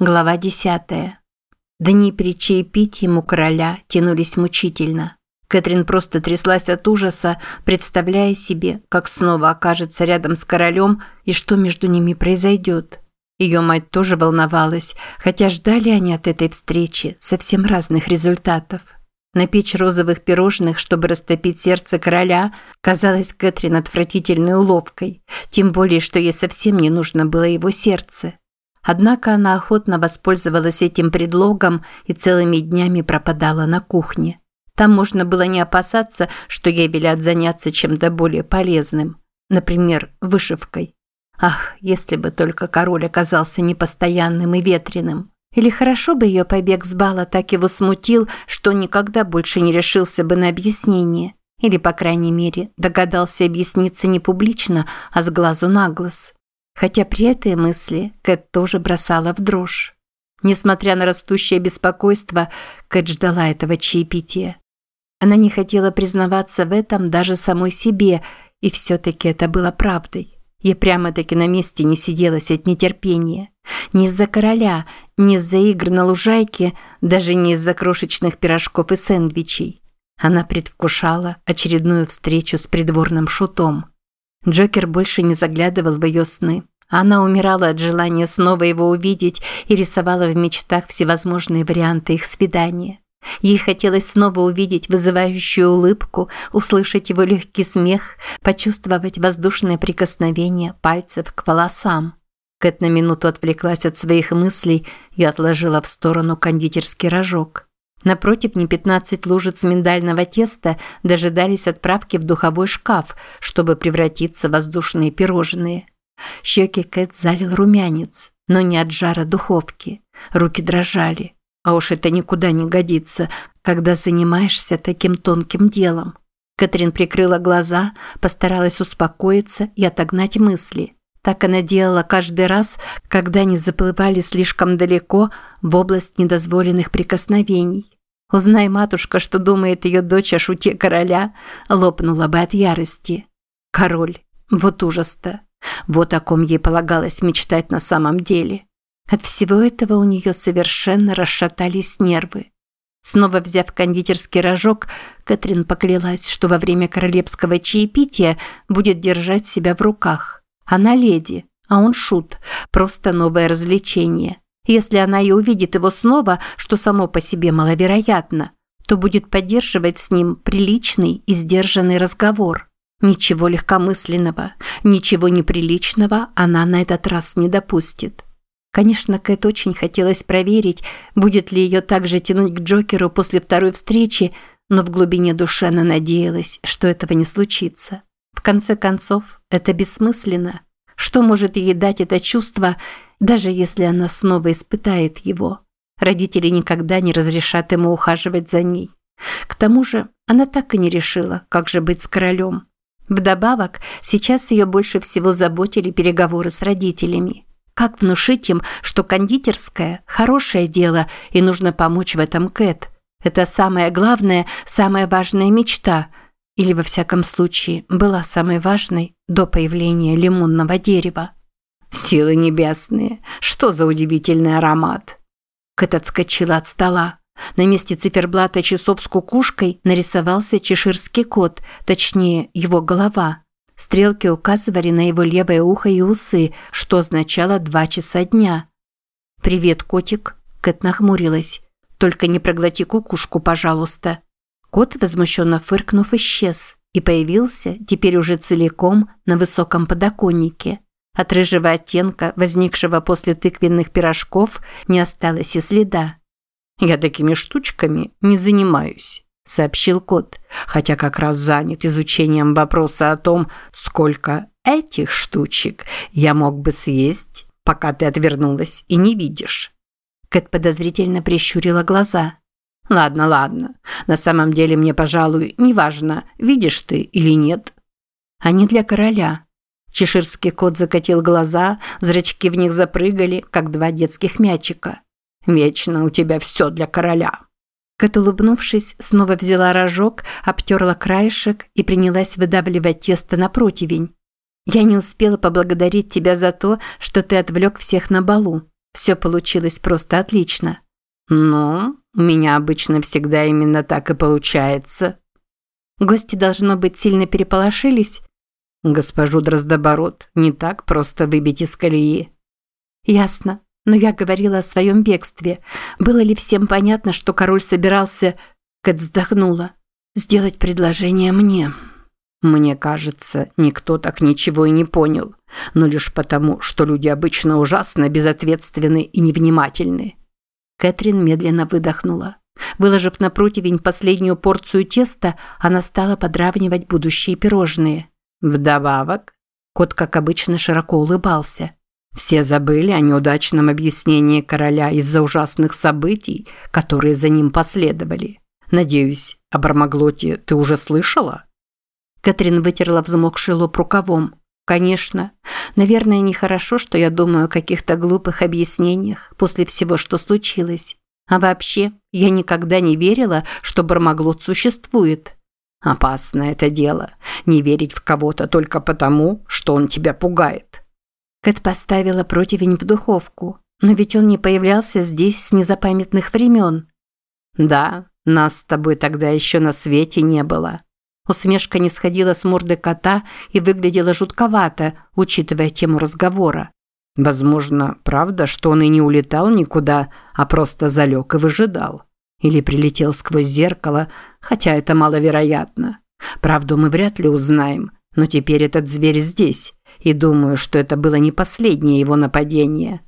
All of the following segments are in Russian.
Глава 10. Дни перед чаепитием у короля тянулись мучительно. Кэтрин просто тряслась от ужаса, представляя себе, как снова окажется рядом с королем и что между ними произойдет. Ее мать тоже волновалась, хотя ждали они от этой встречи совсем разных результатов. Напечь розовых пирожных, чтобы растопить сердце короля, казалось Кэтрин отвратительной уловкой, тем более, что ей совсем не нужно было его сердце. Однако она охотно воспользовалась этим предлогом и целыми днями пропадала на кухне. Там можно было не опасаться, что ей велят заняться чем-то более полезным, например, вышивкой. Ах, если бы только король оказался непостоянным и ветреным. Или хорошо бы ее побег с бала так его смутил, что никогда больше не решился бы на объяснение. Или, по крайней мере, догадался объясниться не публично, а с глазу на глаз хотя при этой мысли Кэт тоже бросала в дрожь. Несмотря на растущее беспокойство, Кэт ждала этого чаепития. Она не хотела признаваться в этом даже самой себе, и все-таки это было правдой. Ей прямо-таки на месте не сиделось от нетерпения. Не из-за короля, не из-за игр на лужайке, даже не из-за крошечных пирожков и сэндвичей. Она предвкушала очередную встречу с придворным шутом. Джокер больше не заглядывал в ее сны. Она умирала от желания снова его увидеть и рисовала в мечтах всевозможные варианты их свидания. Ей хотелось снова увидеть вызывающую улыбку, услышать его легкий смех, почувствовать воздушное прикосновение пальцев к волосам. Кэт на минуту отвлеклась от своих мыслей и отложила в сторону кондитерский рожок. Напротив не 15 лужиц миндального теста дожидались отправки в духовой шкаф, чтобы превратиться в воздушные пирожные. Щеки Кэт залил румянец, но не от жара духовки. Руки дрожали. А уж это никуда не годится, когда занимаешься таким тонким делом. Кэтрин прикрыла глаза, постаралась успокоиться и отогнать мысли – так она делала каждый раз, когда они заплывали слишком далеко в область недозволенных прикосновений. Узнай, матушка, что думает ее дочь о шуте короля, лопнула бы от ярости. Король, вот ужас-то. Вот о ком ей полагалось мечтать на самом деле. От всего этого у нее совершенно расшатались нервы. Снова взяв кондитерский рожок, Кэтрин поклялась, что во время королевского чаепития будет держать себя в руках. Она леди, а он шут, просто новое развлечение. Если она и увидит его снова, что само по себе маловероятно, то будет поддерживать с ним приличный и сдержанный разговор. Ничего легкомысленного, ничего неприличного она на этот раз не допустит. Конечно, Кэт очень хотелось проверить, будет ли ее также тянуть к Джокеру после второй встречи, но в глубине души она надеялась, что этого не случится. В конце концов, это бессмысленно. Что может ей дать это чувство, даже если она снова испытает его? Родители никогда не разрешат ему ухаживать за ней. К тому же, она так и не решила, как же быть с королем. Вдобавок, сейчас ее больше всего заботили переговоры с родителями. Как внушить им, что кондитерская – хорошее дело и нужно помочь в этом Кэт? Это самая главная, самая важная мечта – или, во всяком случае, была самой важной до появления лимонного дерева. «Силы небесные! Что за удивительный аромат!» Кэт отскочила от стола. На месте циферблата часов с кукушкой нарисовался чеширский кот, точнее, его голова. Стрелки указывали на его левое ухо и усы, что означало два часа дня. «Привет, котик!» Кэт нахмурилась. «Только не проглоти кукушку, пожалуйста!» Кот, возмущенно фыркнув, исчез и появился теперь уже целиком на высоком подоконнике. От рыжего оттенка, возникшего после тыквенных пирожков, не осталось и следа. «Я такими штучками не занимаюсь», – сообщил кот, хотя как раз занят изучением вопроса о том, сколько этих штучек я мог бы съесть, пока ты отвернулась и не видишь. Кэт подозрительно прищурила глаза. Ладно, ладно. На самом деле мне, пожалуй, неважно, видишь ты или нет. Они для короля. Чеширский кот закатил глаза, зрачки в них запрыгали, как два детских мячика. Вечно у тебя все для короля. Кэт, улыбнувшись, снова взяла рожок, обтерла краешек и принялась выдавливать тесто на противень. «Я не успела поблагодарить тебя за то, что ты отвлек всех на балу», Все получилось просто отлично. Ну, у меня обычно всегда именно так и получается. Гости, должно быть, сильно переполошились. Госпожу Дроздоборот не так просто выбить из колеи. Ясно. Но я говорила о своем бегстве. Было ли всем понятно, что король собирался... Кэт вздохнула. Сделать предложение мне. Мне кажется, никто так ничего и не понял. Но лишь потому, что люди обычно ужасно безответственны и невнимательны. Кэтрин медленно выдохнула. Выложив на противень последнюю порцию теста, она стала подравнивать будущие пирожные. Вдобавок, кот, как обычно, широко улыбался. Все забыли о неудачном объяснении короля из-за ужасных событий, которые за ним последовали. Надеюсь, о Бармаглоте ты уже слышала? Кэтрин вытерла взмокший лоб рукавом. Конечно. Наверное, нехорошо, что я думаю о каких-то глупых объяснениях после всего, что случилось. А вообще, я никогда не верила, что Бармаглот существует. Опасно это дело. Не верить в кого-то только потому, что он тебя пугает. Кэт поставила противень в духовку. Но ведь он не появлялся здесь с незапамятных времен. Да, нас с тобой тогда еще на свете не было. Усмешка не сходила с морды кота и выглядела жутковато, учитывая тему разговора. Возможно, правда, что он и не улетал никуда, а просто залег и выжидал. Или прилетел сквозь зеркало, хотя это маловероятно. Правду мы вряд ли узнаем, но теперь этот зверь здесь, и думаю, что это было не последнее его нападение.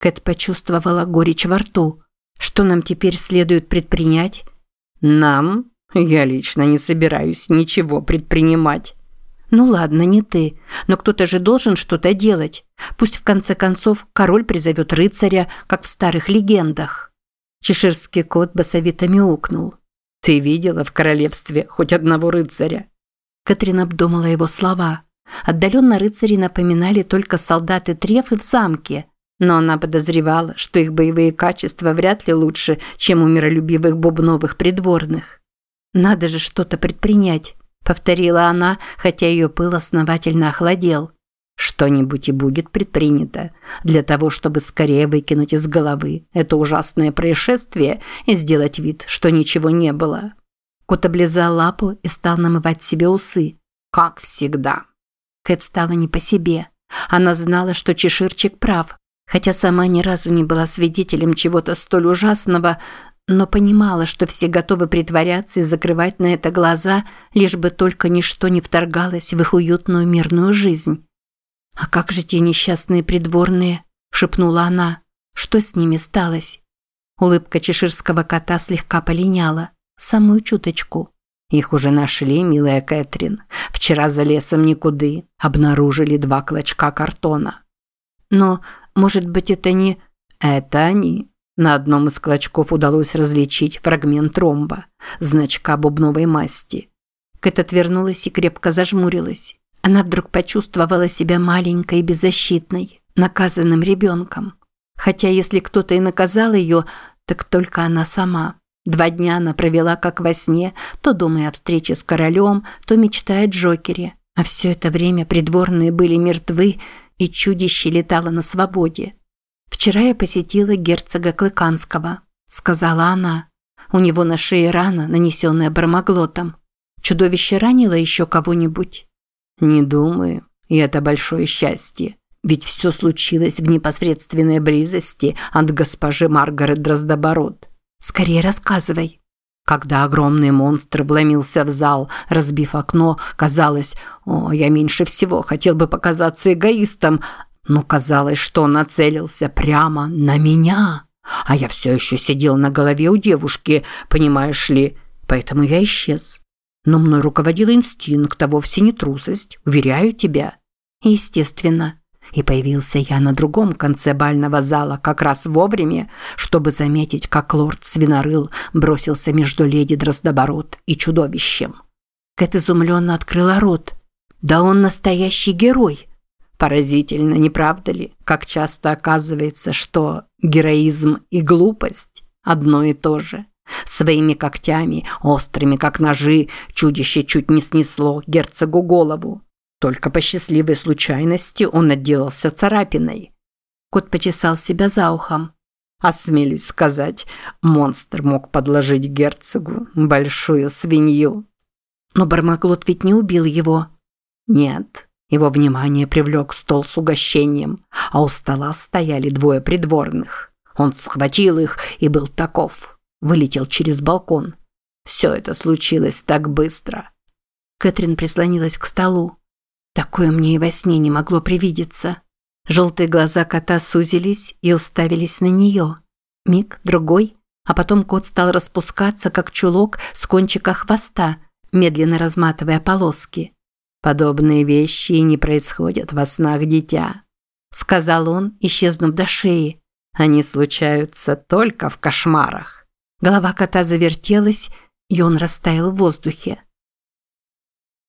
Кэт почувствовала горечь во рту. Что нам теперь следует предпринять? Нам? Я лично не собираюсь ничего предпринимать. Ну ладно, не ты, но кто-то же должен что-то делать. Пусть в конце концов король призовет рыцаря, как в старых легендах. Чеширский кот басовито мяукнул. Ты видела в королевстве хоть одного рыцаря? Катрин обдумала его слова. Отдаленно рыцари напоминали только солдаты Трефы в замке, но она подозревала, что их боевые качества вряд ли лучше, чем у миролюбивых бубновых придворных. «Надо же что-то предпринять», – повторила она, хотя ее пыл основательно охладел. «Что-нибудь и будет предпринято для того, чтобы скорее выкинуть из головы это ужасное происшествие и сделать вид, что ничего не было». Кот облизал лапу и стал намывать себе усы. «Как всегда». Кэт стала не по себе. Она знала, что Чеширчик прав, хотя сама ни разу не была свидетелем чего-то столь ужасного, но понимала, что все готовы притворяться и закрывать на это глаза, лишь бы только ничто не вторгалось в их уютную мирную жизнь. «А как же те несчастные придворные?» – шепнула она. «Что с ними сталось?» Улыбка чеширского кота слегка полиняла. Самую чуточку. «Их уже нашли, милая Кэтрин. Вчера за лесом никуды. Обнаружили два клочка картона». «Но, может быть, это не...» «Это они», на одном из клочков удалось различить фрагмент ромба, значка бубновой масти. Кэт отвернулась и крепко зажмурилась. Она вдруг почувствовала себя маленькой и беззащитной, наказанным ребенком. Хотя если кто-то и наказал ее, так только она сама. Два дня она провела как во сне, то думая о встрече с королем, то мечтая о Джокере. А все это время придворные были мертвы, и чудище летало на свободе. «Вчера я посетила герцога Клыканского», – сказала она. «У него на шее рана, нанесенная бармаглотом. Чудовище ранило еще кого-нибудь?» «Не думаю. И это большое счастье. Ведь все случилось в непосредственной близости от госпожи Маргарет Дроздобород». «Скорее рассказывай». Когда огромный монстр вломился в зал, разбив окно, казалось, о, я меньше всего хотел бы показаться эгоистом, но казалось, что он нацелился прямо на меня. А я все еще сидел на голове у девушки, понимаешь ли, поэтому я исчез. Но мной руководил инстинкт, а вовсе не трусость, уверяю тебя. Естественно. И появился я на другом конце бального зала как раз вовремя, чтобы заметить, как лорд Свинорыл бросился между леди Дроздоборот и чудовищем. Кэт изумленно открыла рот. «Да он настоящий герой!» Поразительно, не правда ли, как часто оказывается, что героизм и глупость одно и то же. Своими когтями, острыми как ножи, чудище чуть не снесло герцогу голову. Только по счастливой случайности он отделался царапиной. Кот почесал себя за ухом. Осмелюсь сказать, монстр мог подложить герцогу большую свинью. Но Бармаклот ведь не убил его. Нет, его внимание привлек стол с угощением, а у стола стояли двое придворных. Он схватил их и был таков. Вылетел через балкон. Все это случилось так быстро. Кэтрин прислонилась к столу. Такое мне и во сне не могло привидеться. Желтые глаза кота сузились и уставились на нее. Миг, другой, а потом кот стал распускаться, как чулок с кончика хвоста, медленно разматывая полоски. «Подобные вещи не происходят во снах дитя», – сказал он, исчезнув до шеи. «Они случаются только в кошмарах». Голова кота завертелась, и он растаял в воздухе.